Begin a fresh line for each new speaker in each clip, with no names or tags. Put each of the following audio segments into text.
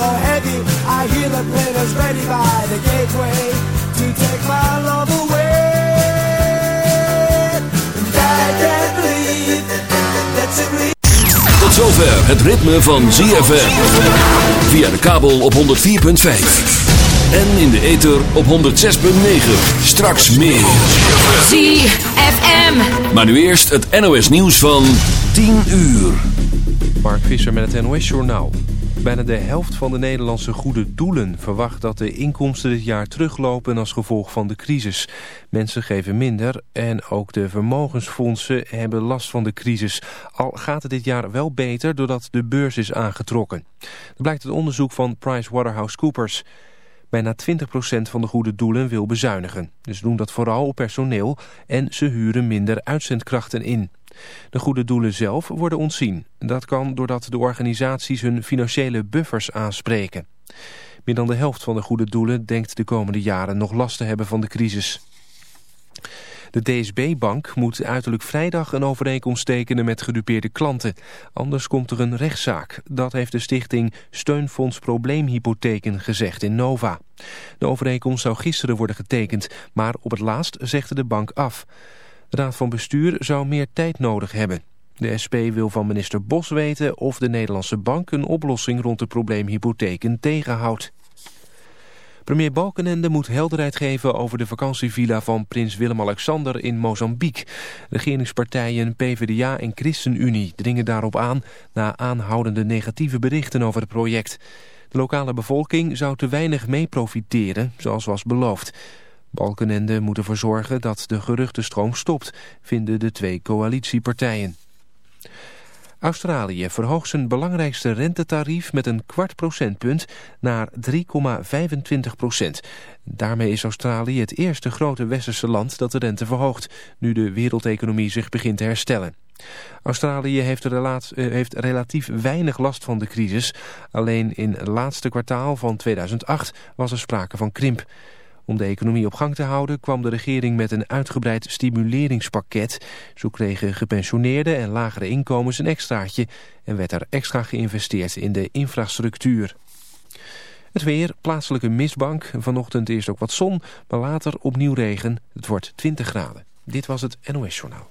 so heavy. I hear the players ready by the gateway to take my love away. And I can't believe that you leave.
Tot zover het ritme van ZFM. Via de kabel op 104.5. En in de ether op 106.9. Straks meer.
ZFM.
Maar nu eerst het NOS nieuws van 10 uur.
Mark Visser met het NOS Journaal. Bijna de helft van de Nederlandse goede doelen verwacht dat de inkomsten dit jaar teruglopen als gevolg van de crisis. Mensen geven minder en ook de vermogensfondsen hebben last van de crisis. Al gaat het dit jaar wel beter doordat de beurs is aangetrokken. Dat blijkt uit onderzoek van PricewaterhouseCoopers. Bijna 20% van de goede doelen wil bezuinigen. Ze doen dat vooral op personeel en ze huren minder uitzendkrachten in. De goede doelen zelf worden ontzien. Dat kan doordat de organisaties hun financiële buffers aanspreken. Meer dan de helft van de goede doelen denkt de komende jaren nog last te hebben van de crisis. De DSB-bank moet uiterlijk vrijdag een overeenkomst tekenen met gedupeerde klanten. Anders komt er een rechtszaak. Dat heeft de stichting Steunfonds Probleemhypotheken gezegd in Nova. De overeenkomst zou gisteren worden getekend, maar op het laatst zegde de bank af. De Raad van Bestuur zou meer tijd nodig hebben. De SP wil van minister Bos weten of de Nederlandse bank een oplossing rond de probleemhypotheken tegenhoudt. Premier Balkenende moet helderheid geven over de vakantievilla van prins Willem-Alexander in Mozambique. Regeringspartijen PvdA en ChristenUnie dringen daarop aan na aanhoudende negatieve berichten over het project. De lokale bevolking zou te weinig mee profiteren, zoals was beloofd. Balkenende moet ervoor zorgen dat de geruchtenstroom stopt, vinden de twee coalitiepartijen. Australië verhoogt zijn belangrijkste rentetarief met een kwart procentpunt naar 3,25 procent. Daarmee is Australië het eerste grote westerse land dat de rente verhoogt, nu de wereldeconomie zich begint te herstellen. Australië heeft, relaat, heeft relatief weinig last van de crisis. Alleen in het laatste kwartaal van 2008 was er sprake van krimp. Om de economie op gang te houden kwam de regering met een uitgebreid stimuleringspakket. Zo kregen gepensioneerden en lagere inkomens een extraatje en werd er extra geïnvesteerd in de infrastructuur. Het weer, plaatselijke mistbank. Vanochtend eerst ook wat zon, maar later opnieuw regen. Het wordt 20 graden. Dit was het NOS Journaal.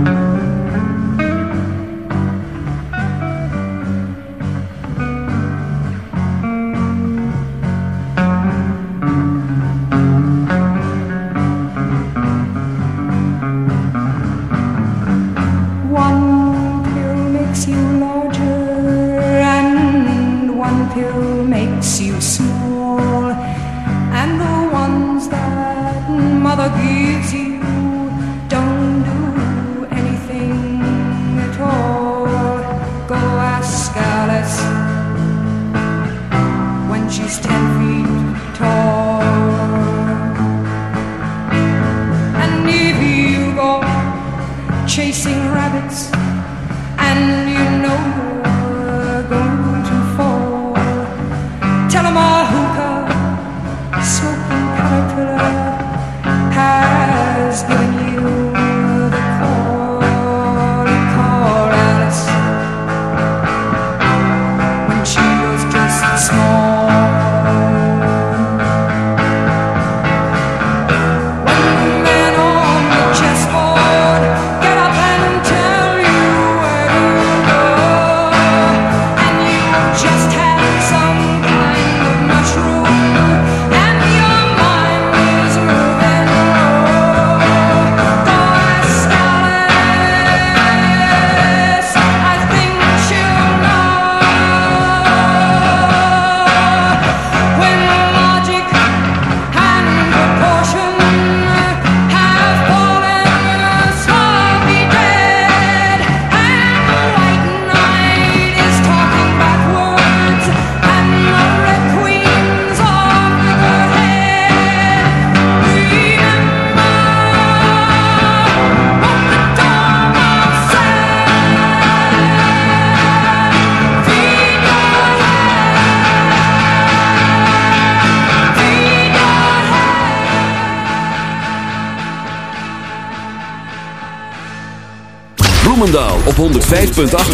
Op 105.8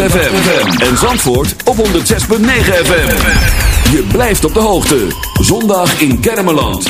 FM. En Zandvoort op 106.9 FM. Je blijft op de hoogte. Zondag in Kermeland.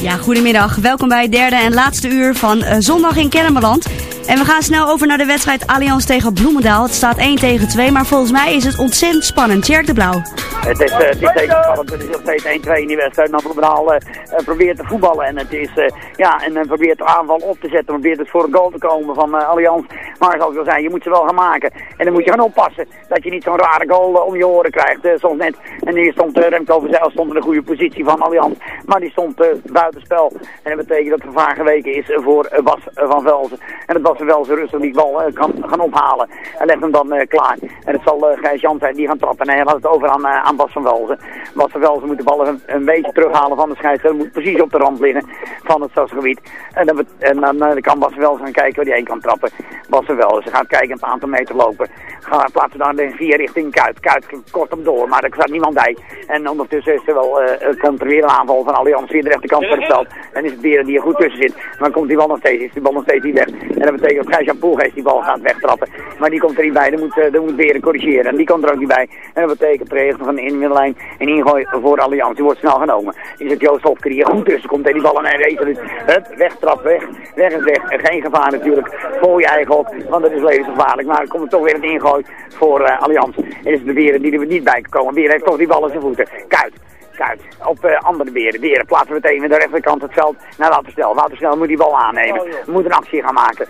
Ja, goedemiddag. Welkom bij het derde en laatste uur van eh, Zondag in Kennemerland. En we gaan snel over naar de wedstrijd Allianz tegen Bloemendaal. Het staat 1 tegen 2, maar volgens mij is het ontzettend spannend. Tjerk de Blauw.
Het is, eh, het is zeker spannend. Het is nog steeds 1-2 in die wedstrijd. Maar Bloemendaal eh, eh, probeert te voetballen. En het is, ja, en eh, probeert de aanval op te zetten. Probeert het voor een goal te komen van eh, Allianz. Maar zoals ik al zei, je moet ze wel gaan maken. En dan moet je gaan oppassen dat je niet zo'n rare goal om je oren krijgt. zoals net. En hier stond uh, Remco Verzeil stond in een goede positie van Allianz. Maar die stond uh, buitenspel. En dat betekent dat het gevaar geweken is voor uh, Bas uh, van Velzen. En dat Bas van Velzen rustig die bal kan gaan ophalen. En legt hem dan uh, klaar. En het zal uh, Gijs Jan die gaan trappen. En hij had het over aan, aan Bas van Velzen. Bas van Velzen moet de bal een, een beetje terughalen van de scheidsrechter. Moet precies op de rand liggen van het stadsgebied. En dan, en dan, kan Bas van Velzen gaan kijken waar hij heen kan trappen. Bas van Velzen gaat kijken een aantal meter lopen. Gaan plaatsen dan vier richting Kuit. Kuit kort hem door, maar er staat niemand bij. En ondertussen is er wel, uh, komt er weer een aanval van Allianz via de rechterkant van het veld. En is het weer die er goed tussen zit. Maar komt die bal nog steeds, is die bal nog steeds niet weg. En dat betekent dat Gijs-Jan Poelgeest die bal gaat wegtrappen. Maar die komt er niet bij, dan moet, dan moet Beren corrigeren. En die komt er ook niet bij. En dat betekent regel van de inmiddellijn een ingooi voor Allianz. Die wordt snel genomen. Is het Joost Hofker die er goed tussen komt en die bal aan race. Dus hup, wegtrap, weg. Weg is weg. En geen gevaar natuurlijk voor je eigen op, want dat is levensgevaarlijk. Maar er komt er toch weer een ingooi voor uh, Allianz. En is de Beren die er niet bij komen. Beren heeft toch die bal in zijn voeten. Kuit. Kuit. Op uh, andere beren. Beren plaatsen we meteen aan de rechterkant het veld naar Watersnel. Watersnel moet die bal aannemen. Moet een actie gaan maken.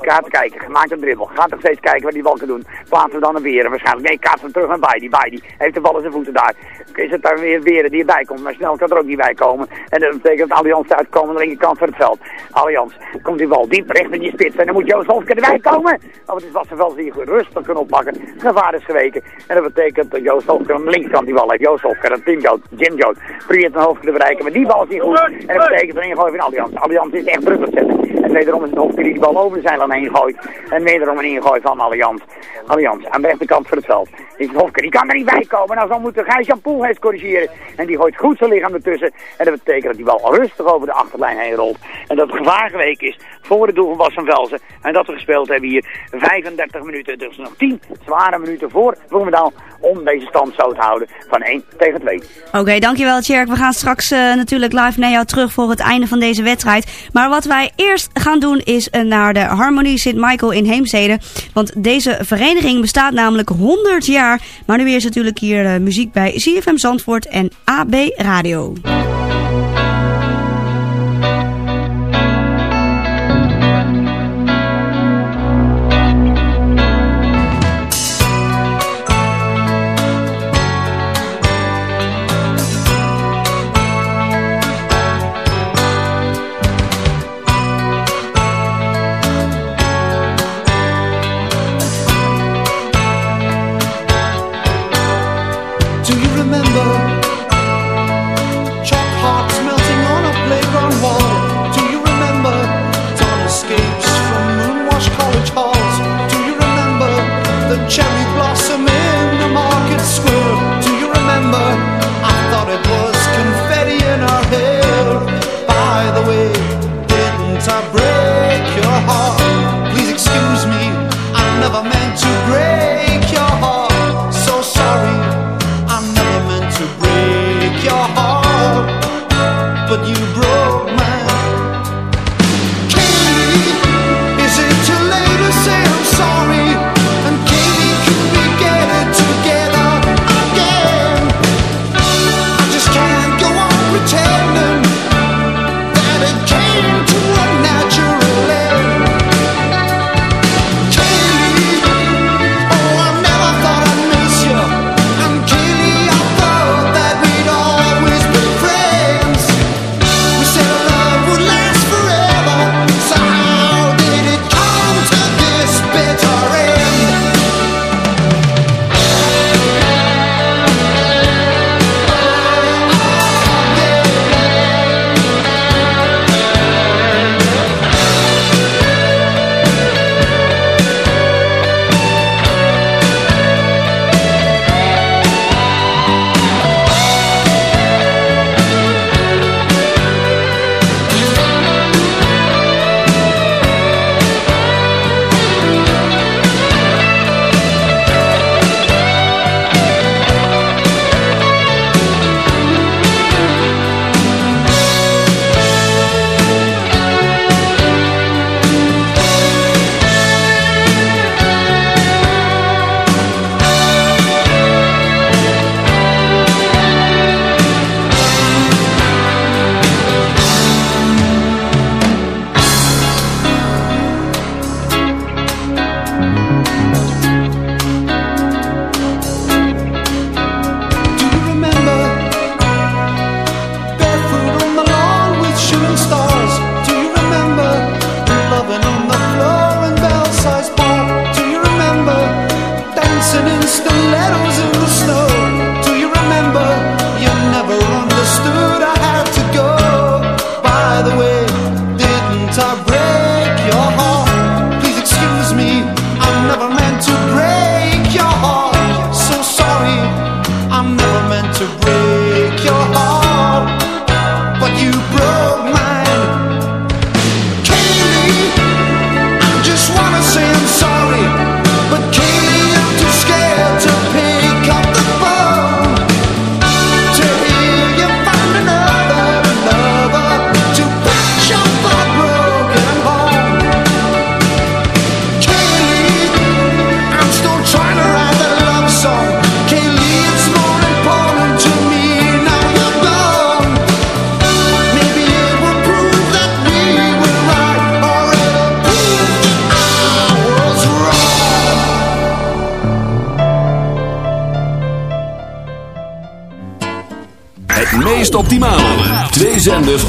Gaat kijken, maakt een dribbel. Gaat nog steeds kijken wat die bal kan doen. Plaatsen we dan een Beren waarschijnlijk. Nee, kaatsen hem terug naar Baidi. Baidi heeft de bal in zijn voeten daar. Is het daar weer Beren die erbij komt. Maar snel kan er ook niet bij komen. En dat betekent dat Allianz uitkomen aan de linkerkant van het veld. Allianz komt die bal diep recht in die spits. En dan moet Joost Hofker erbij komen. Oh, het is wel die rustig kunnen oppakken. Gevaar is geweken. En dat betekent dat Joost Hofker aan de linkerkant die bal heeft. Joost Hofker en Tim Jim Jood. Probeert een Hofker te bereiken. Maar die bal is niet goed. En dat betekent een ingooi van Allianz. Allianz is echt druk het zetten. En wederom is het Hofker die die bal over de zijlijn heen gooit. En wederom een ingooi van Allianz. Allianz aan de rechterkant van het veld. Is het Hofker, die kan er niet bij komen. Nou, dan moet de Gijs-Jan Poelgeest corrigeren. En die gooit goed zijn lichaam ertussen. En dat betekent dat die bal rustig over de achterlijn heen rolt. En dat het gevaar is voor het doel van Bas van Velzen. En dat we gespeeld hebben hier 35 minuten. Dus nog 10 zware minuten voor Bloemendaal om deze stand zo te houden van 1 tegen 2.
Oké, dankjewel Tjerk. We gaan straks uh, natuurlijk live naar jou terug voor het einde van deze wedstrijd. Maar wat wij eerst gaan doen is uh, naar de Harmonie Sint Michael in Heemstede. Want deze vereniging bestaat namelijk 100 jaar. Maar nu is natuurlijk hier uh, muziek bij CFM Zandvoort en AB Radio.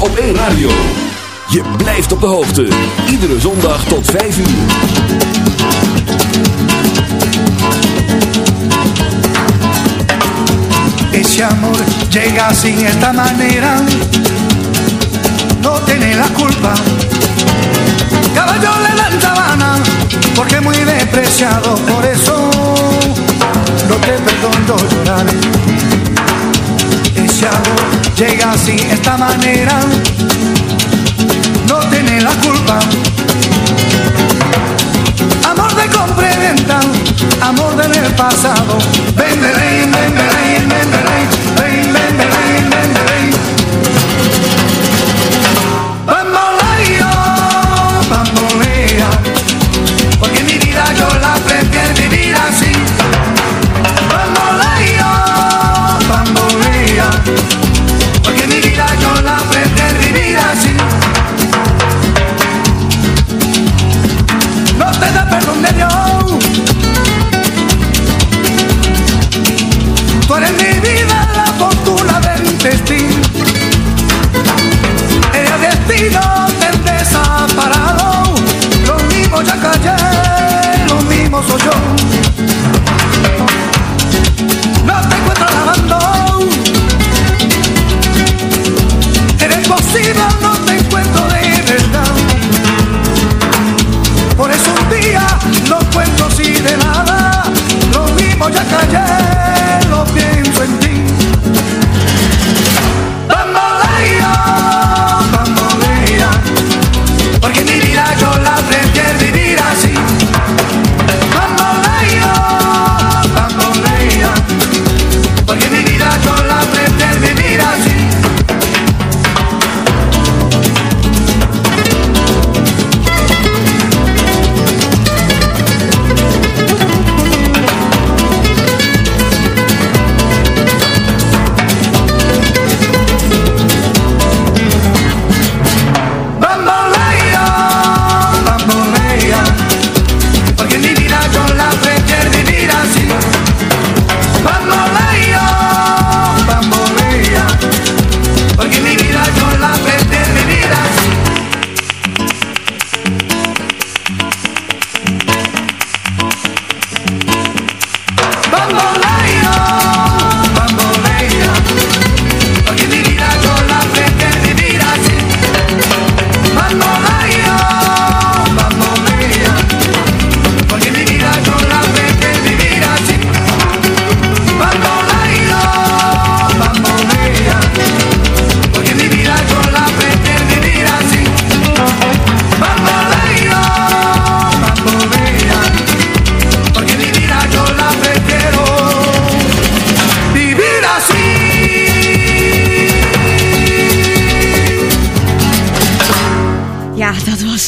op één. Radio. Je blijft op de hoogte. Iedere zondag tot 5 uur.
Ese amor llega sin esta manera. No tiene la culpa. Caballo le dan sabana. Porque muy despreciado. Por eso no te perdono llorar. Ese amor llega así esta manera, no tiene la culpa. Amor de compra y venta, amor del pasado, venderé y
venderé.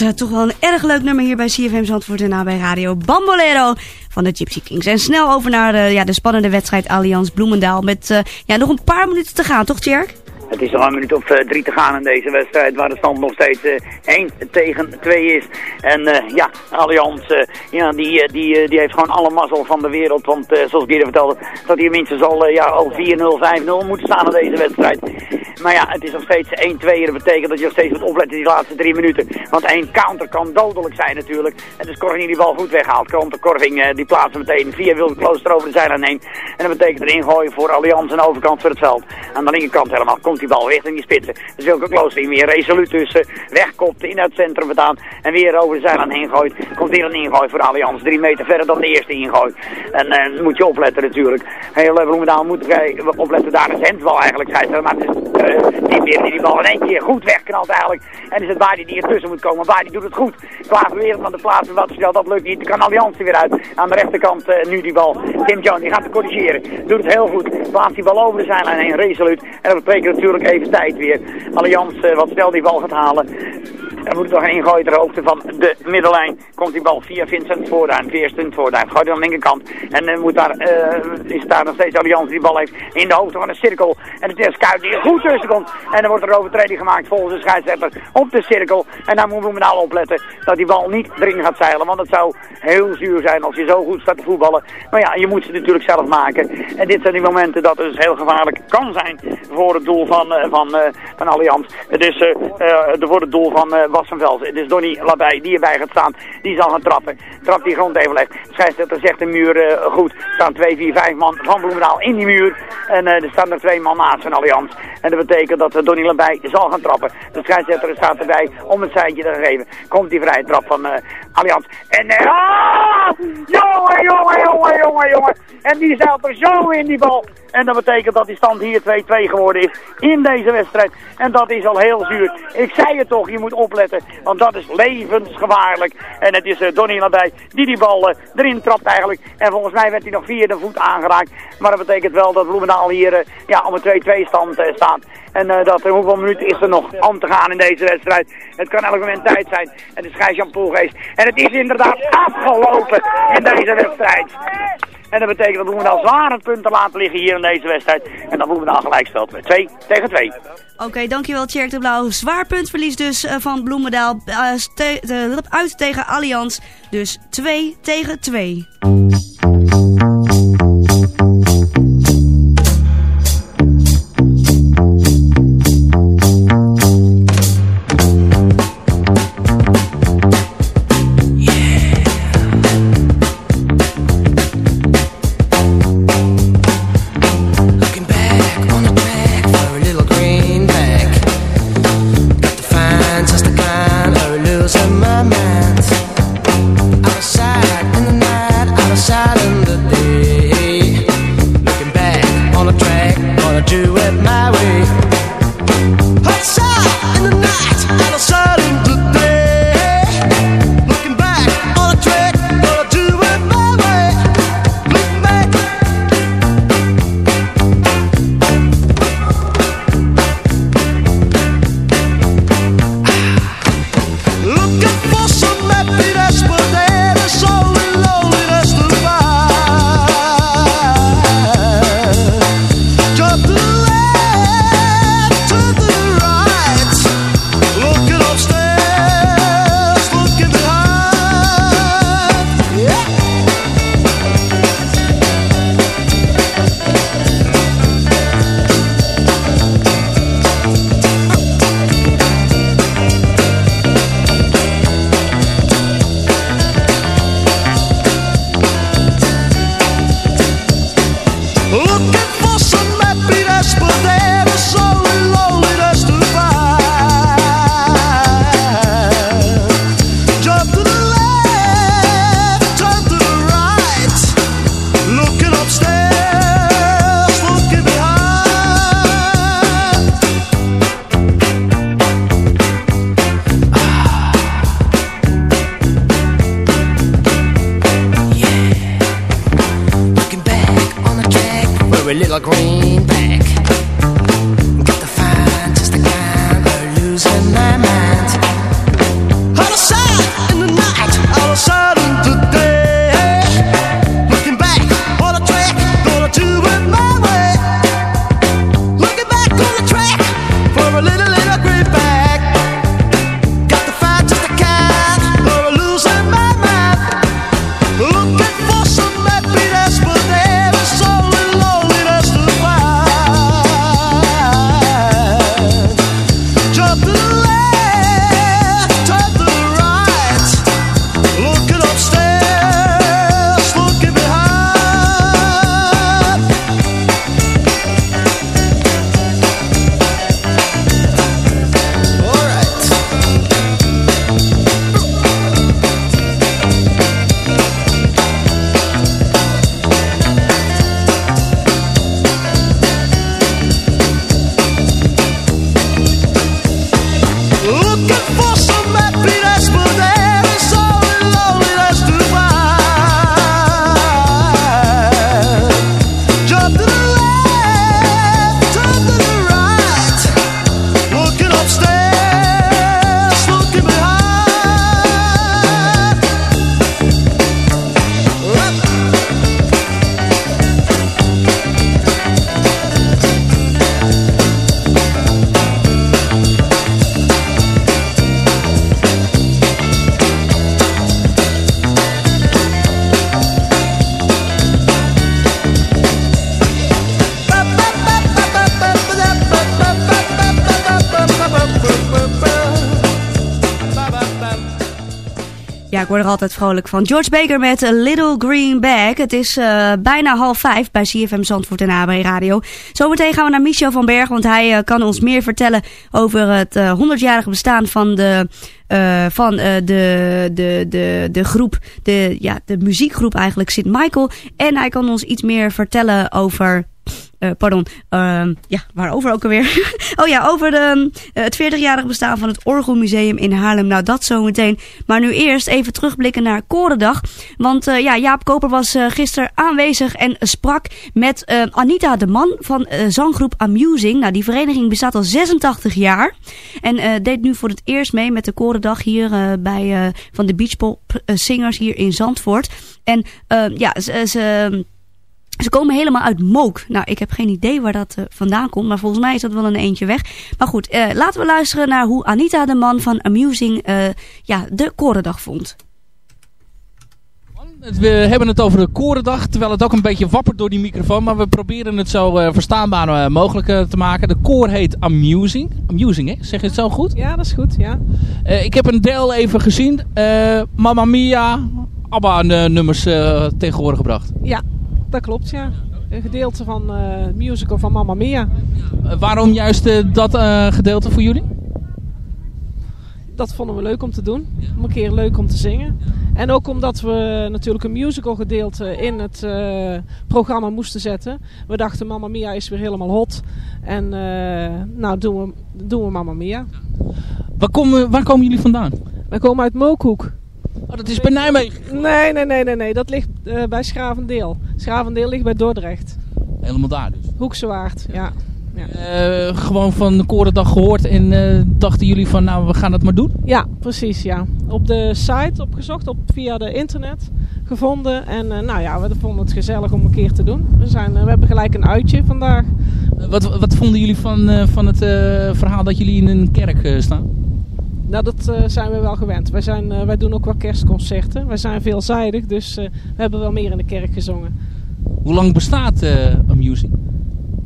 Eh, toch wel een erg leuk nummer hier bij CFM Zandvoort en na bij Radio Bambolero van de Gypsy Kings. En snel over naar de, ja, de spannende wedstrijd Allianz Bloemendaal met eh, ja, nog een paar minuten te gaan, toch Tjerk?
Het is nog een minuut of eh, drie te gaan in deze wedstrijd, waar de stand nog steeds eh 1 tegen 2 is. En eh, ja, Allianz, eh, ja, die, eh, die, eh, die heeft gewoon alle mazzel van de wereld. Want eh, zoals ik vertelde, dat hij minstens al, eh, ja, al 4-0, 5-0 moet staan in deze wedstrijd. Maar ja, het is nog steeds 1-2. Dat betekent dat je nog steeds moet opletten die laatste drie minuten. Want één counter kan dodelijk zijn natuurlijk. En dus Corving die bal goed weghaalt. Komt de Corving, eh, die plaatst hem meteen via Wilde Klooster over de zijlijn heen. En dat betekent een ingooien voor Allianz de overkant van het veld. Aan de linkerkant helemaal die bal richting die spitsen. Dus Wilke Klooster die weer resoluut tussen wegkopt in het centrum vandaan. En weer over de zijlijn heen gooit. Komt hier een ingooi voor Allianz. Drie meter verder dan de eerste ingooi. En eh, moet je opletten natuurlijk. Heel uh, Bloemendaal moet uh, opletten. Daar is Hensbal eigenlijk. Scheidsrechter. Maar het is uh, die weer die die bal in één keer goed wegknalt eigenlijk. En is het Baardi die ertussen moet komen. Baardi doet het goed. Klaas weer van de plaats. Wat snel, dat lukt niet. Kan Allianz er weer uit. Aan de rechterkant uh, nu die bal. Tim Jones die gaat corrigeren. Doet het heel goed. Plaatst die bal over de zijlijn heen. Resoluut. En dat betekent natuurlijk even tijd weer. Allianz uh, wat snel die bal gaat halen. Er moet nog een ingooi ter hoogte van de middellijn. Komt die bal via Vincent Voorduin. Vincent Voorduin. Gooit aan de linkerkant. En uh, moet daar, uh, is daar nog steeds Allianz die bal heeft in de hoogte van een cirkel. En het is Kuit die er goed tussen komt. En dan wordt er overtreding gemaakt volgens de scheidsrechter op de cirkel. En daar moet Bloemendaal opletten dat die bal niet erin gaat zeilen. Want het zou heel zuur zijn als je zo goed staat te voetballen. Maar ja, je moet ze natuurlijk zelf maken. En dit zijn die momenten dat het dus heel gevaarlijk kan zijn voor het doel van, uh, van, uh, van Allianz. Dus uh, uh, voor het doel van van Velzen. Het is Donny Labij die erbij gaat staan. Die zal gaan trappen. Trap die grond even legt. Scheidsrechter zegt de muur goed. Er staan 2, 4, 5 man van Bloemendaal in die muur. En er staan er twee man naast van Allianz. En dat betekent dat Donny Labij zal gaan trappen. De scheidsrechter staat erbij om het seintje te geven. Komt die vrije trap van Allianz. En ah! jongen, jongen, jongen, jongen, jongen. En die zeilt er zo in die bal. En dat betekent dat die stand hier 2-2 geworden is in deze wedstrijd. En dat is al heel zuur. Ik zei het toch, je moet opletten. Want dat is levensgevaarlijk. En het is uh, Donny Labij die die bal uh, erin trapt eigenlijk. En volgens mij werd hij nog via de voet aangeraakt. Maar dat betekent wel dat Bloemendaal hier uh, ja, om een 2-2 stand staat. En dat hoeveel minuten is er nog om te gaan in deze wedstrijd. Het kan elk moment tijd zijn. En de scheids Jan Poelgeest. En het is inderdaad afgelopen in deze wedstrijd. En dat betekent dat Bloemendaal zware punten laten liggen hier in deze wedstrijd. En dan Bloemendaal gelijk speelt met 2 tegen 2.
Oké, dankjewel Tjerk de Blauw. Zwaar puntverlies dus uh, van Bloemendaal te uh, uit tegen Allianz. Dus 2 tegen 2. Altijd vrolijk van. George Baker met A Little Green Bag. Het is eh, bijna half vijf bij CFM Zandvoort en AB Radio. Zometeen gaan we naar Michel van Berg, want hij eh, kan ons meer vertellen over het eh, 100-jarige bestaan van de... van de, de, de, de groep, de, ja, de muziekgroep eigenlijk, Sint Michael. En hij kan ons iets meer vertellen over eh, pardon, ehm, ja, waarover ook alweer? oh ja, over de, eh, het 40-jarig bestaan van het Orgelmuseum in Haarlem. Nou, dat zometeen. Maar nu eerst even terugblikken naar Korendag. Want eh, ja, Jaap Koper was eh, gisteren aanwezig en sprak met Anita de Man van zanggroep Amusing. Nou, die vereniging bestaat al 86 jaar. En deed nu voor het eerst mee met de Korendag hier bij van de Beachpop Singers hier in Zandvoort. En eh, ja, ze ze komen helemaal uit Mook. Nou, ik heb geen idee waar dat eh, vandaan komt, maar volgens mij is dat wel een eentje weg. Maar goed, eh, laten we luisteren naar hoe Anita de man van Amusing eh, ja, de Korendag vond.
We hebben het over de Korendag, terwijl het ook een beetje wappert door die microfoon. Maar we proberen het zo eh, verstaanbaar mogelijk te maken. De koor heet Amusing. Amusing, hè? Zeg je het zo goed?
Ja, dat is goed, ja.
Eh, ik heb een deel even gezien. Eh Mamma Mia, ABBA-nummers eh, tegenwoordig gebracht.
Ja, dat klopt, ja. Een gedeelte van eh musical van Mamma Mia.
Eh, waarom juist eh, dat gedeelte voor jullie?
Dat vonden we leuk om te doen. Om een keer leuk om te zingen. En ook omdat we natuurlijk een musical gedeelte in het programma moesten zetten. We dachten Mamma Mia is weer helemaal hot. En nou doen we, doen we Mamma Mia.
Waar komen, waar komen jullie vandaan?
Wij komen uit Mookhoek.
Oh, dat is bij Nijmegen.
Nee, nee, nee, nee, nee. Dat ligt eh, bij Schravendeel. Schravendeel ligt bij Dordrecht.
Helemaal daar dus.
Hoekse Waard, ja. ja.
Eh, gewoon van de Korendag gehoord en eh, dachten jullie van nou we gaan het maar doen?
Ja, precies, ja. Op de site opgezocht, op, via de internet gevonden. En nou ja, we vonden het gezellig om een keer te doen. We, zijn, we hebben gelijk een uitje vandaag.
Wat, wat vonden jullie van, van het verhaal dat jullie in een kerk staan?
Nou, dat eh, zijn we wel gewend. Wij, zijn, eh, wij doen ook wel kerstconcerten. Wij zijn veelzijdig, dus eh, we hebben wel meer in de kerk gezongen.
Hoe lang bestaat Amusing?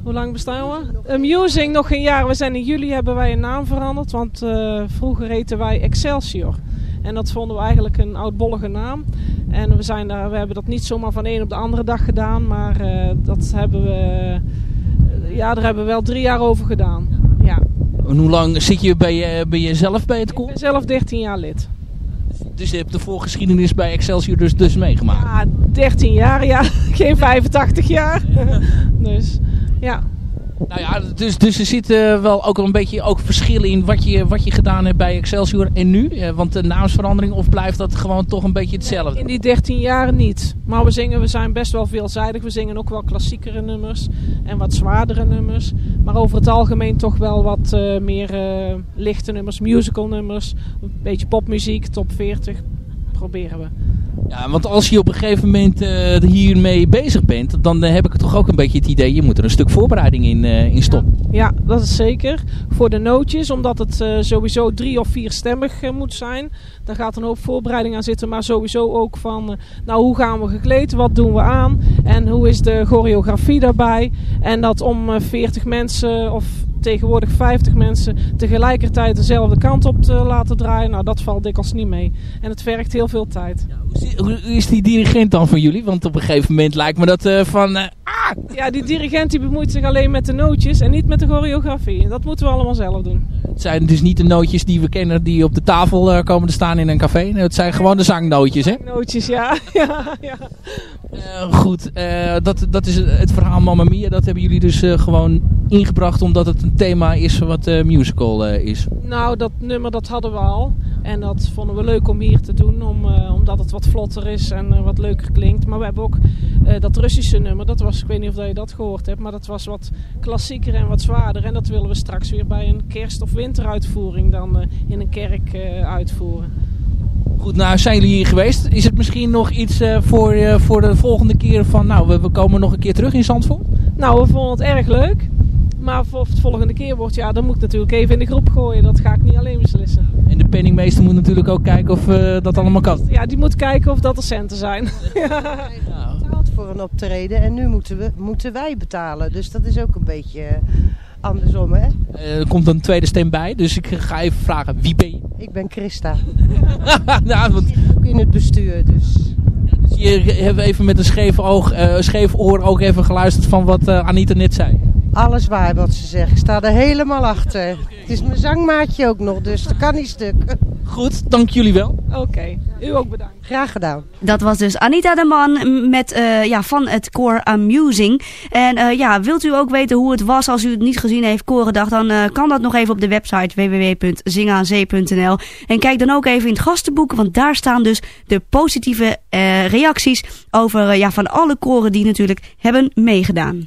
Hoe lang bestaan we? Amusing nog geen jaar. We zijn in juli hebben wij een naam veranderd. Want vroeger heten wij Excelsior. En dat vonden we eigenlijk een oudbollige naam. En we, zijn daar, we hebben dat niet zomaar van de een op de andere dag gedaan. Maar dat hebben we... ja, daar hebben we wel drie jaar over gedaan.
En hoe lang zit je bij, je, bij jezelf bij het
Ik
koor?
ben zelf 13 jaar lid.
Dus je hebt de voorgeschiedenis bij Excelsior dus, dus meegemaakt.
Ja, 13 jaar, ja. Geen 85 jaar. dus, ja.
Nou ja, dus, dus er zitten wel ook een beetje ook verschillen in wat je, wat je gedaan hebt bij Excelsior en nu. Eh, want de naamsverandering of blijft dat gewoon toch een beetje hetzelfde?
In die 13 jaar niet. Maar we zingen, we zijn best wel veelzijdig. We zingen ook wel klassiekere nummers en wat zwaardere nummers. Maar over het algemeen toch wel wat eh, meer eh, lichte nummers, musical nummers. Een beetje popmuziek, top 40 proberen we.
Ja, want als je op een gegeven moment eh, hiermee bezig bent, dan eh, heb ik toch ook een beetje het idee, je moet er een stuk voorbereiding in, eh, in stoppen.
Ja, dat is zeker. Voor de nootjes, omdat het sowieso drie of vierstemmig moet zijn. Daar gaat een hoop voorbereiding aan zitten. Maar sowieso ook van, nou hoe gaan we gekleed? Wat doen we aan? En hoe is de choreografie daarbij? En dat om eh, 40 mensen of tegenwoordig 50 mensen tegelijkertijd dezelfde kant op te laten draaien. Nou, dat valt dikwijls niet mee. En het vergt heel veel tijd.
Hoe is die dirigent dan van jullie? Want op een gegeven moment lijkt me dat eh, van... eh,
Ja, die dirigent die bemoeit zich alleen met de nootjes en niet met de choreografie. Dat moeten we allemaal zelf doen.
het zijn dus niet de nootjes die we kennen die op de tafel eh, komen te staan in een café. Het zijn gewoon de zangnootjes, hè?
Nootjes, ja. ja, ja.
Goed, dat, dat is het verhaal Mamma Mia. Dat hebben jullie dus gewoon ingebracht omdat het een thema is wat eh, musical eh, is.
Nou, dat nummer dat hadden we al. En dat vonden we leuk om hier te doen, om, eh, omdat het wat vlotter is en wat leuker klinkt. Maar we hebben ook dat Russische nummer, dat was, ik weet niet of je dat gehoord hebt, maar dat was wat klassieker en wat zwaarder. En dat willen we straks weer bij een kerst- of winteruitvoering dan in een kerk uitvoeren.
Goed, nou zijn jullie hier geweest. Is het misschien nog iets voor, voor de volgende keer van... Nou, we, we komen nog een keer terug in Zandvoort?
Nou, we vonden het erg leuk. Maar voor het volgende keer wordt, ja, dan moet ik natuurlijk even in de groep gooien. Dat ga ik niet alleen beslissen.
En de penningmeester moet natuurlijk ook kijken of eh, dat allemaal kan.
Ja, die moet kijken of dat er centen zijn.
betaald voor een optreden en nu moeten, we, moeten wij betalen. Dus dat is ook een beetje eh, andersom, hè?
Eh, er komt een tweede stem bij, dus ik ga even vragen, wie ben je?
Ik ben Christa.
nou, want
in het bestuur. Dus
Je hebt even met een scheef, oog, eh, scheef oor ook even geluisterd van wat eh, Anita net zei.
Alles waar wat ze zeggen. Ik sta er helemaal achter. Het is mijn zangmaatje ook nog, dus dat kan niet stuk.
Goed, dank jullie wel.
Oké, u ook bedankt.
Graag gedaan.
Dat was dus Anita de Man met, eh, ja, van het koor Amusing. En eh, ja, wilt u ook weten hoe het was als u het niet gezien heeft, Korendag, dan eh, kan dat nog even op de website www.zingaanzee.nl. En kijk dan ook even in het gastenboek, want daar staan dus de positieve eh, reacties over eh, ja, van alle koren die natuurlijk hebben meegedaan.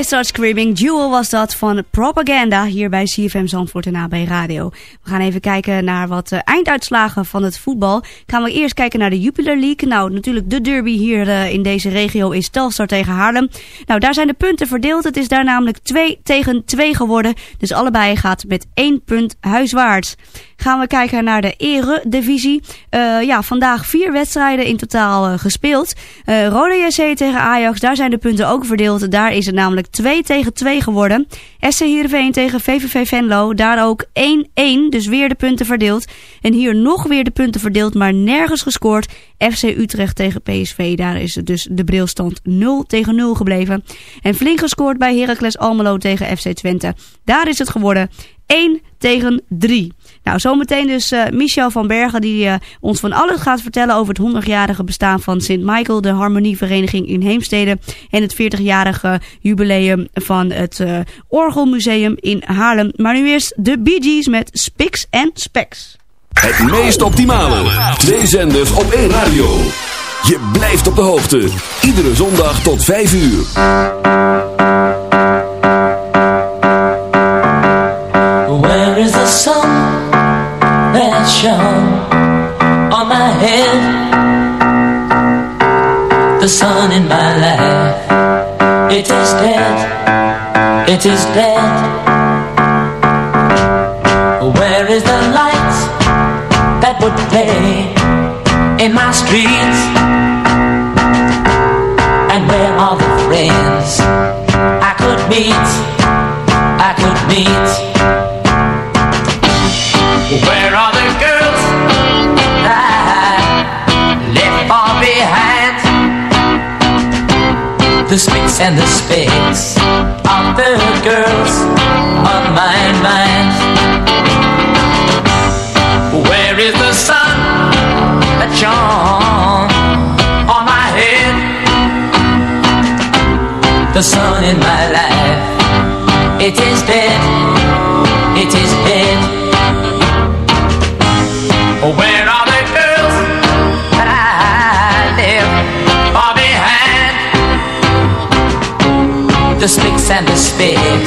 I Start Screaming Jewel was dat van Propaganda hier bij CFM Zandvoort en AB Radio. We gaan even kijken naar wat uh, einduitslagen van het voetbal. Gaan we eerst kijken naar de Jupiler League. Nou, natuurlijk de derby hier uh, in deze regio is Telstar tegen Haarlem. Nou, daar zijn de punten verdeeld. Het is daar namelijk 2 tegen 2 geworden. Dus allebei gaat met 1 punt huiswaarts. Gaan we kijken naar de Eredivisie. Uh, ja, vandaag vier wedstrijden in totaal gespeeld. Rode JC tegen Ajax, daar zijn de punten ook verdeeld. Daar is het namelijk 2 tegen 2 geworden. SC Heerenveen tegen VVV Venlo, daar ook 1-1, dus weer de punten verdeeld. En hier nog weer de punten verdeeld, maar nergens gescoord. FC Utrecht tegen PSV, daar is het dus de brilstand 0 tegen 0 gebleven. En flink gescoord bij Heracles Almelo tegen FC Twente. Daar is het geworden 1 tegen 3. Nou, zometeen dus uh, Michel van Bergen die uh, ons van alles gaat vertellen over het 100-jarige bestaan van Sint Michael, de harmonievereniging in Heemstede en het 40-jarige jubileum van het uh, Orgelmuseum in Haarlem. Maar nu eerst de Bee Gees met Spix en Specs.
Het meest optimale. Twee zenders op één radio. Je blijft op de hoogte. Iedere zondag tot 5 uur.
Is dead. Where is the light that would play in my streets? And where are the friends I could meet? I could meet. Where are the girls I left behind? The and the the girls on my mind. Where is the sun that shone on my head? The sun in my life, it is dead, it is dead. Where are the girls that I left far behind? The spicks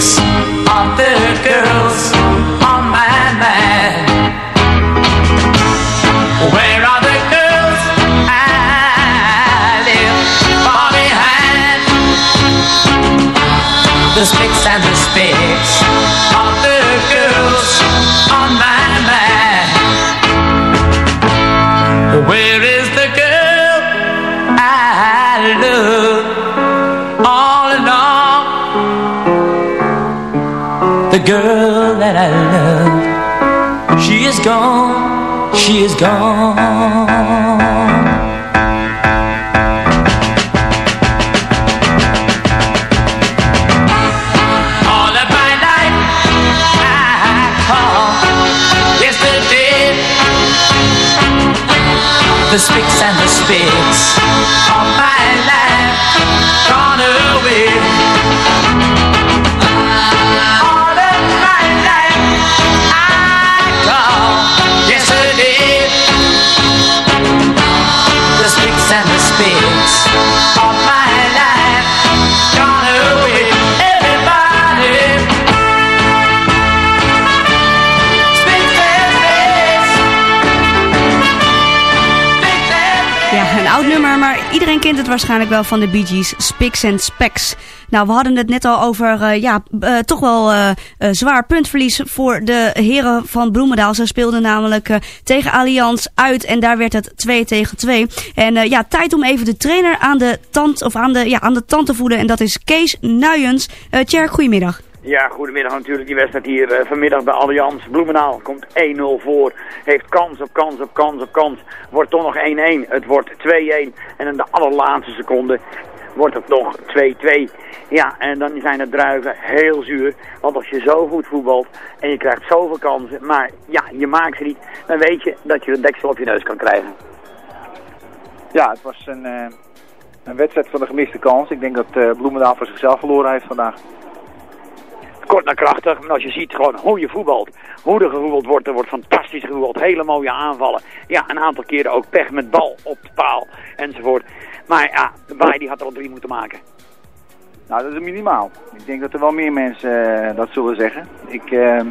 and girl that I love, she is gone, she is gone. All of my life I call yesterday the spicks and the spicks
waarschijnlijk wel van de Bee Gees, Spicks and Specs. Nou, we hadden het net al over, uh, ja, uh, toch wel uh, zwaar puntverlies voor de heren van Bloemendaal. Ze speelden namelijk tegen Allianz uit en daar werd het 2 tegen 2. En ja, tijd om even de trainer aan de tand, of aan de, ja, aan de tand te voeden en dat is Kees Nuyens. Tjerk, goedemiddag.
Ja, goedemiddag natuurlijk. Die wedstrijd hier uh, vanmiddag bij Allianz. Bloemendaal komt 1-0 voor. Heeft kans op kans op kans op kans. Wordt toch nog 1-1. Het wordt 2-1. En in de allerlaatste seconde wordt het nog 2-2. Ja, en dan zijn de druiven heel zuur. Want als je zo goed voetbalt en je krijgt zoveel kansen, maar ja, je maakt ze niet, dan weet je dat je een deksel op je neus kan krijgen.
Ja, het was een, uh, een wedstrijd van de gemiste kans. Ik denk dat uh, Bloemendaal voor zichzelf verloren heeft vandaag
kort naar krachtig. Maar als je ziet gewoon hoe je voetbalt, hoe er gevoetbald wordt, er wordt fantastisch gevoetbald. Hele mooie aanvallen. Ja, een aantal keren ook pech met bal op de paal enzovoort. Maar ja, Baai die had er al drie moeten maken.
Nou, dat is minimaal. Ik denk dat er wel meer mensen eh, dat zullen zeggen. Ik, ehm,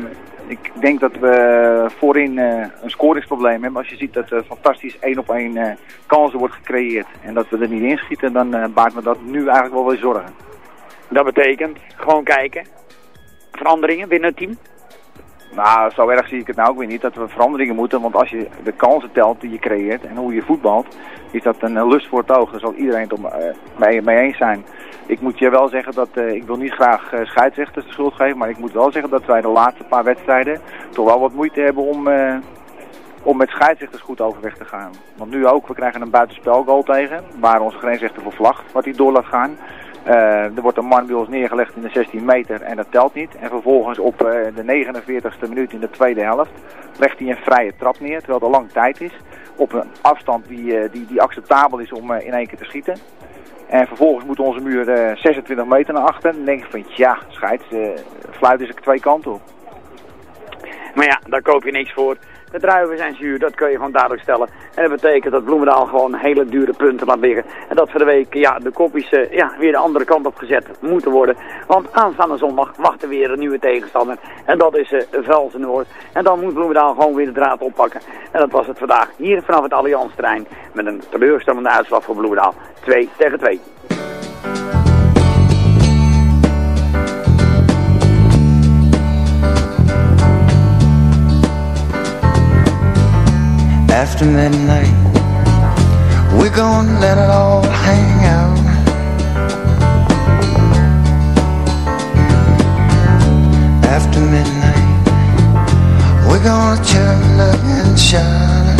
ik denk dat we voorin eh, een scoringsprobleem hebben. Als je ziet dat er fantastisch één op één eh, kansen wordt gecreëerd en dat we er niet inschieten, dan baart me dat nu eigenlijk wel weer zorgen.
Dat betekent gewoon kijken. Veranderingen binnen het team.
Nou, zo erg zie ik het nou ook weer niet dat we veranderingen moeten. Want als je de kansen telt die je creëert en hoe je voetbalt, is dat een lust voor het oog. Daar zal iedereen het om, eh, mee, mee eens zijn. Ik moet je wel zeggen dat, eh, ik wil niet graag eh, scheidsrechters de schuld geven, maar ik moet wel zeggen dat wij de laatste paar wedstrijden toch wel wat moeite hebben om, om met scheidsrechters goed overweg te gaan. Want nu ook, we krijgen een buitenspelgoal tegen, waar onze grensrechter voor vlagt, wat hij door laat gaan. Eh, er wordt een man bij ons neergelegd in de 16 meter en dat telt niet. En vervolgens op eh, de 49ste minuut in de tweede helft legt hij een vrije trap neer, terwijl er lang tijd is. Op een afstand die, eh, die, die acceptabel is om in één keer te schieten. En vervolgens moet onze muur eh, 26 meter naar achter. Dan denk ik van, ja, scheids, fluit is ik twee kanten op.
Maar ja, daar koop je niks voor. De druiven zijn zuur, dat kun je gewoon duidelijk stellen. En dat betekent dat Bloemendaal gewoon hele dure punten laat liggen. En dat voor de week ja, de kopjes eh, ja, weer de andere kant op gezet moeten worden. Want aanstaande zondag wacht er weer een nieuwe tegenstander. En dat is eh Velsen Noord. En dan moet Bloemendaal gewoon weer de draad oppakken. En dat was het vandaag hier vanaf het Allianz terrein. Met een teleurstellende uitslag voor Bloemendaal. 2 tegen 2.
After midnight, we're gonna let it all hang out. After midnight, we're gonna chill and shine.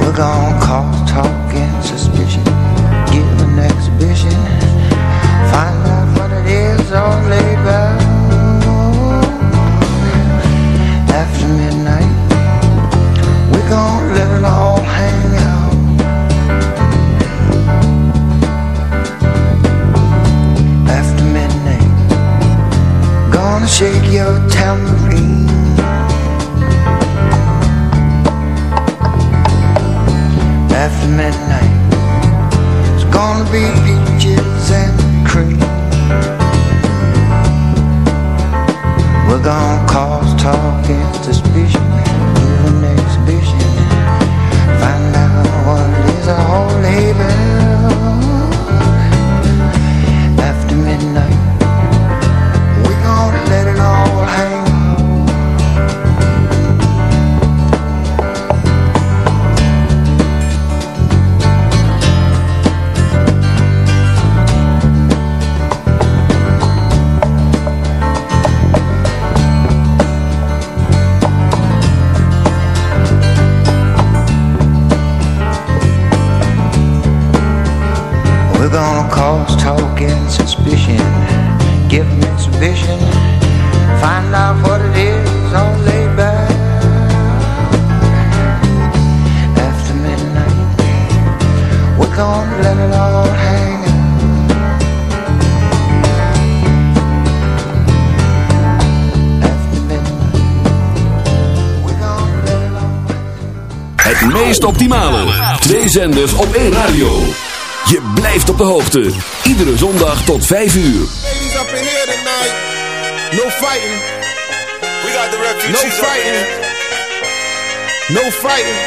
We're gonna cause talk and suspicion, give an exhibition, find out what it is all about. Midnight, we're gonna let it all hang out. After midnight, gonna shake your tambourine. After midnight, it's gonna be peaches and cream. We're gonna cause talk and suspicion, exhibition, find out what it is all laid back. After midnight, we're gonna let it all hang out.
Het meest optimale. Twee zenders op één radio. Je blijft op de hoogte. Iedere zondag tot 5 uur.
Ladies up in here tonight. No fighting. We got the refugees. No fighting. No fighting.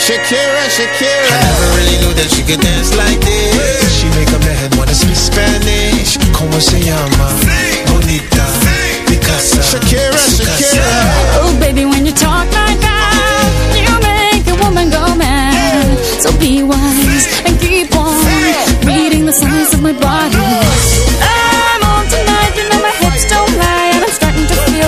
Shakira, Shakira.
I never really knew that she could dance like this. She make a man wanna speak Spanish. Como se llama? Bonita. Picasa.
Shakira, Shakira.
Oh, baby, when you talk like that, you make a woman go mad. So be wise and keep on reading the signs of my body.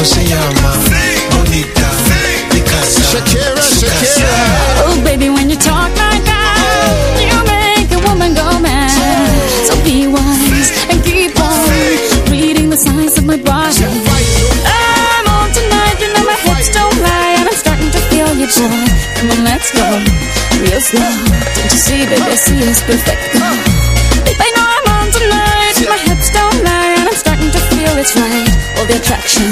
¿Cómo se llama? Bonita, mi casa,
Shakira, Shakira.
Oh, baby, when you talk like that, you make a woman go mad. So be wise and keep on reading the signs of my body. I'm on tonight, you know my hips don't lie, and I'm starting to feel you, boy. Come on, let's go, real slow. Don't you see that this is perfect? They know I'm on tonight, my hips don't lie, and I'm starting to feel it's right. The attraction,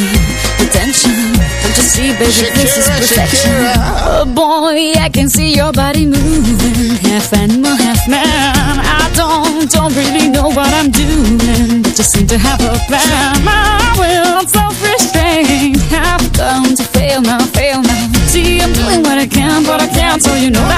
the tension. Don't you see, baby, this is perfection. Oh boy, I can see your body moving, half animal, half man. I don't, don't really know what I'm doing, but just seem to have a plan. My will, self-restraint, have come to fail now, fail now. See, I'm doing what I can, but I can't, so you know that's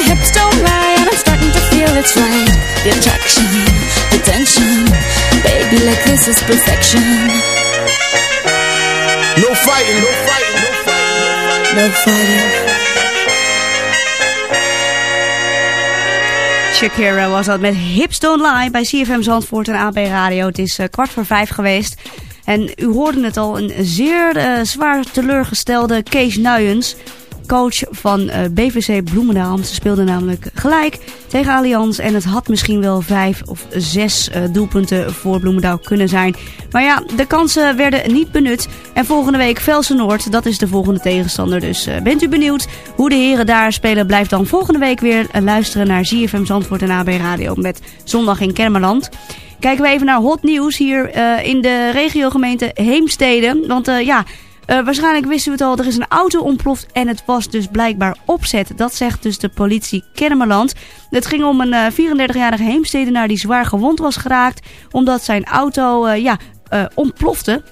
My hips don't lie, and I'm starting to feel it's right. The attraction, the tension. Baby, like this is perfection.
No fighting, no fighting, no fighting.
No fighting.
Shakira was dat met Hips Don't Lie bij CFM Zandvoort en AB Radio. Het is eh, kwart voor vijf geweest. En u hoorde het al, een zeer eh, zwaar teleurgestelde Kees Nuyens. Coach van eh, BVC Bloemendaal. Ze speelden namelijk gelijk tegen Allianz. En het had misschien wel vijf of zes eh, doelpunten voor Bloemendaal kunnen zijn. Maar ja, de kansen werden niet benut. En volgende week Velsen Noord, dat is de volgende tegenstander. Dus eh, bent u benieuwd hoe de heren daar spelen? Blijf dan volgende week weer luisteren naar ZFM Zandvoort en AB Radio met Zondag in Kermeland. Kijken we even naar hot nieuws hier in de regiogemeente Heemstede. Want ja, eh, waarschijnlijk wisten we het al, er is een auto ontploft en het was dus blijkbaar opzet. Dat zegt dus de politie Kennemerland. Het ging om een eh, 34-jarige Heemstedenaar die zwaar gewond was geraakt omdat zijn auto eh, ja, eh, ontplofte.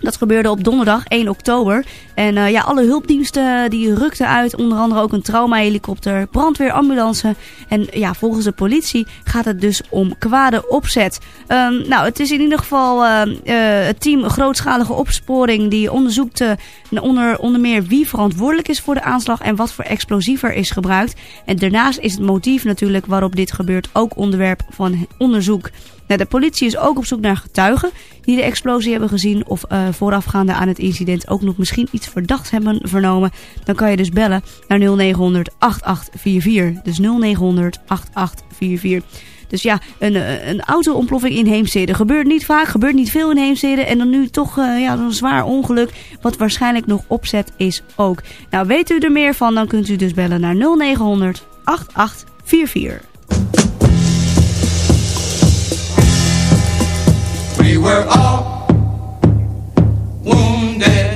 Dat gebeurde op donderdag 1 oktober. En eh, ja, alle hulpdiensten die rukten uit. Onder andere ook een traumahelikopter, brandweer, ambulance. En ja, volgens de politie gaat het dus om kwade opzet. Ehm, nou, het is in ieder geval eh, eh, het team grootschalige opsporing die onderzoekt eh, onder, onder meer wie verantwoordelijk is voor de aanslag en wat voor explosief er is gebruikt. En daarnaast is het motief natuurlijk waarop dit gebeurt ook onderwerp van onderzoek. Nou, de politie is ook op zoek naar getuigen die de explosie hebben gezien of eh, voorafgaande aan het incident ook nog misschien iets verdachts hebben vernomen. Dan kan je dus bellen naar 0900 8844. Dus 0900 8844. Dus ja, een, eh, een auto-ontploffing in Heemstede gebeurt niet vaak, gebeurt niet veel in Heemstede. En dan nu toch eh, ja, een zwaar ongeluk, wat waarschijnlijk nog opzet is ook. Nou, weet u er meer van, dan kunt u dus bellen naar 0900 8844.
Were all wounded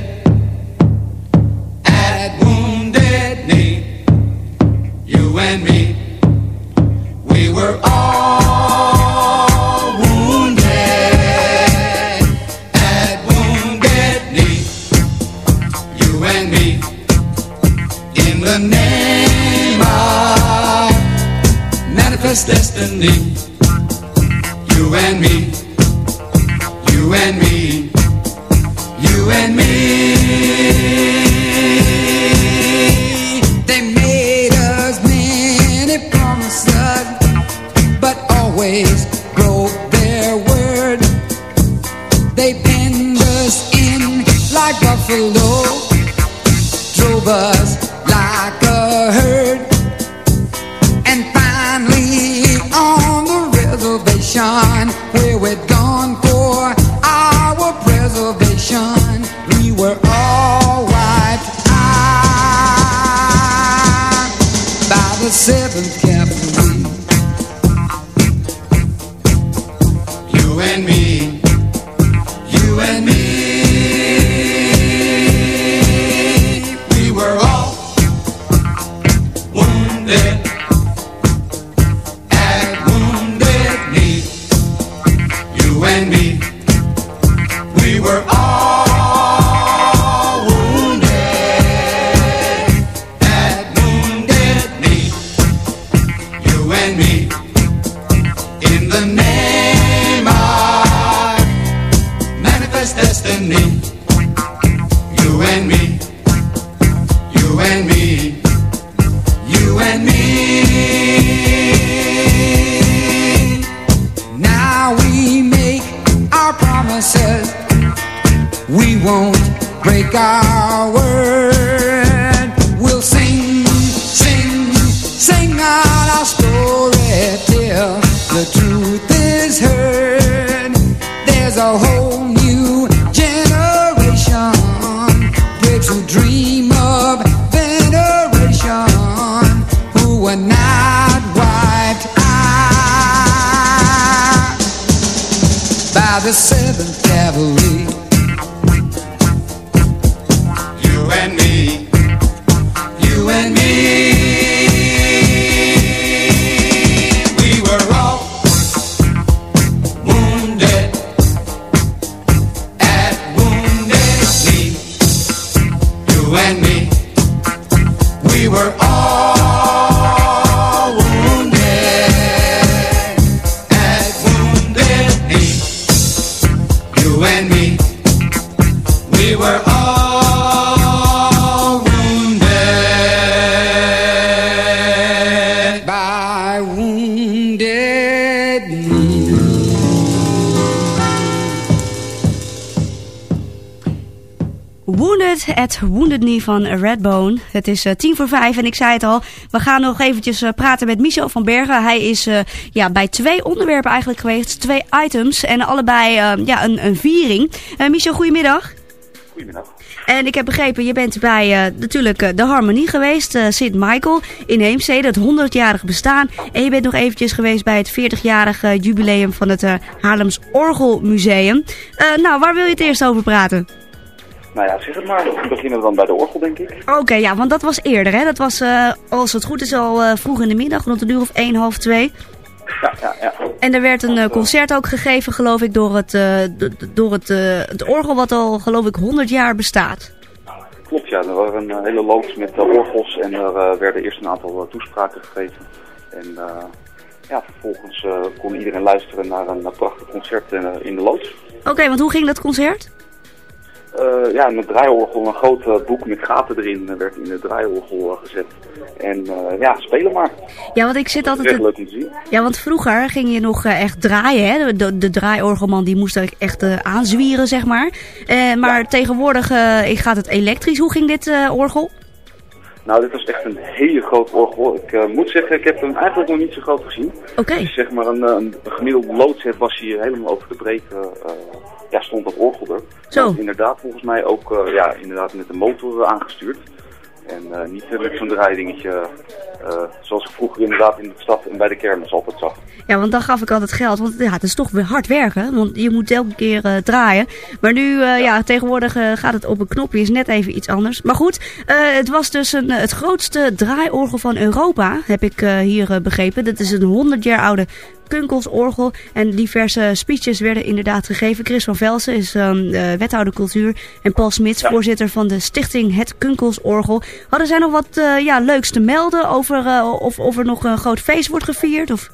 Don't break our word. We'll sing, sing, sing out our story till the truth is heard. There's a whole new generation, babes who dream of veneration, who are not wiped out by the seventh Wounded Knee
van Redbone. Het is eh, tien voor vijf en ik zei het al. We gaan nog eventjes eh, praten met Michel van Bergen. Hij is eh, ja, bij twee onderwerpen eigenlijk geweest. Twee items en allebei ja, een, een viering. Michel, goedemiddag.
Goedemiddag.
En ik heb begrepen, je bent bij natuurlijk de Harmonie geweest. Sint Michael in Heemstede, het 100-jarig bestaan. En je bent nog eventjes geweest bij het 40-jarig eh, jubileum van het Haarlems Orgelmuseum. Nou, waar wil je het eerst over praten?
Nou ja, zeg het maar. We beginnen dan bij de orgel, denk ik.
Oké, ja, want dat was eerder, hè? Dat was, eh, als het goed is, al eh, vroeg in de middag, rond een uur of 1, half 2.
Ja, ja, ja.
En er werd een eh, concert ook gegeven, geloof ik, door het, door het, het orgel wat al, geloof ik, 100 jaar bestaat.
Klopt, ja. Er waren een hele loods met orgels en er werden eerst een aantal toespraken gegeven. En ja, vervolgens kon iedereen luisteren naar een prachtig concert in de loods.
Oké, want hoe ging dat concert?
Eh, ja, met draaiorgel, een groot eh, boek met gaten erin eh, werd in de draaiorgel gezet. En ja, spelen maar.
Ja, want ik zit altijd...
echt leuk om te zien.
Ja, want vroeger ging je nog echt draaien, hè? De, de, draaiorgelman die moest echt aanzwieren, zeg maar. Maar tegenwoordig gaat het elektrisch. Hoe ging dit orgel?
Nou, dit was echt een hele groot orgel. Ik eh, moet zeggen, ik heb hem eigenlijk nog niet zo groot gezien.
Oké.
Dus zeg maar een, eh, een gemiddelde loodset was hij helemaal over de breedte. eh, ja, stond dat orgel er.
Zo.
Inderdaad volgens mij ook ja, inderdaad met de motor aangestuurd. En eh, niet eh, met zo'n draaidingetje eh, zoals ik vroeger inderdaad in de stad en bij de kermis altijd zag.
Ja, want dan gaf ik altijd geld. Want ja, het is toch weer hard werken. Want je moet elke keer eh, draaien. Maar nu, eh, ja, tegenwoordig eh, gaat het op een knopje. Is net even iets anders. Maar goed, eh, het was dus een, het grootste draaiorgel van Europa. Heb ik eh, hier eh, begrepen. Dat is een 100 jaar oude Kunkelsorgel. En diverse speeches werden inderdaad gegeven. Chris van Velsen is eh, wethouder cultuur. En Paul Smits, voorzitter van de stichting Het Kunkelsorgel. Hadden zij nog wat eh, ja, leuks te melden over eh, of, of er nog een groot feest wordt gevierd? Of...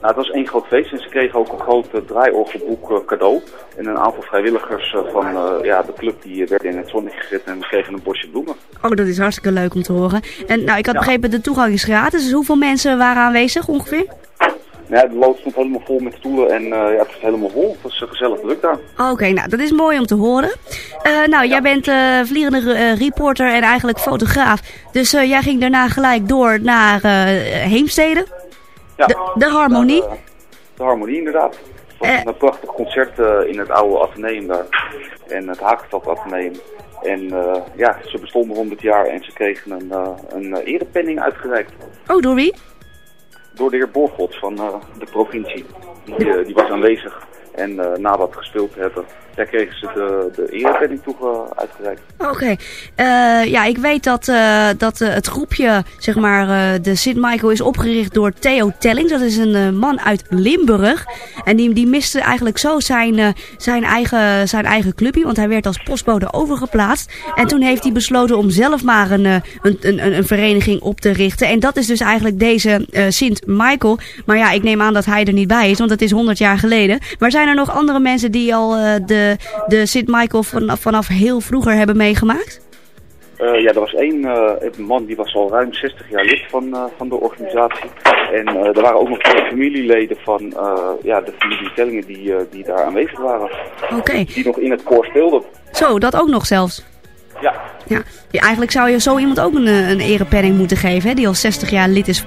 Nou, het was één groot feest en ze kregen ook een groot eh, draaiorgelboek cadeau. En een aantal vrijwilligers van ja, de club die werden in het zonnetje gezet en kregen een bosje bloemen.
Oh, dat is hartstikke leuk om te horen. En nou, ik had begrepen, de toegang is gratis. Dus hoeveel mensen waren aanwezig ongeveer?
Ja, de loods stond helemaal vol met stoelen en eh, ja, het was helemaal vol. Het was eh, gezellig druk daar.
Oké, nou, dat is mooi om te horen. Eh, nou, jij bent vliegende reporter en eigenlijk fotograaf. Dus jij ging daarna gelijk door naar Heemstede.
Ja,
De, de Harmonie.
naar De, harmonie inderdaad. Het was een prachtig concert in het oude ateneum daar. En het Hakenstad ateneum. En ja, ze bestonden 100 jaar en ze kregen een, eh, een erepenning uitgereikt.
Oh, door wie?
Door de heer Borgots van eh, de provincie. Die, eh, die was aanwezig. En eh, na wat gespeeld hebben, daar kregen ze de, de erepenning toe eh, uitgereikt.
Oké. Eh, ja, ik weet dat, eh, dat eh, het groepje, zeg maar, de Sint Michael is opgericht door Theo Tellings. Dat is een man uit Limburg. En die, die miste eigenlijk zo zijn, zijn, eigen, zijn eigen clubje, want hij werd als postbode overgeplaatst. En toen heeft hij besloten om zelf maar een, een, een, een vereniging op te richten. En dat is dus eigenlijk deze Sint Michael. Maar ja, ik neem aan dat hij er niet bij is, want het is 100 jaar geleden. Maar zijn er nog andere mensen die al eh, de, de Sint Michael vanaf, vanaf heel vroeger hebben meegemaakt?
Eh, ja, er was één eh, een man die was al ruim 60 jaar lid van, eh, van de organisatie. En eh, er waren ook nog twee familieleden van eh, ja, de familie Tellingen die, eh, die daar aanwezig waren.
Oké.
Die nog in het koor speelden.
Zo, dat ook nog zelfs.
Ja.
Ja, ja, eigenlijk zou je zo iemand ook een, eh, een erepenning moeten geven, hè, die al 60 jaar lid is.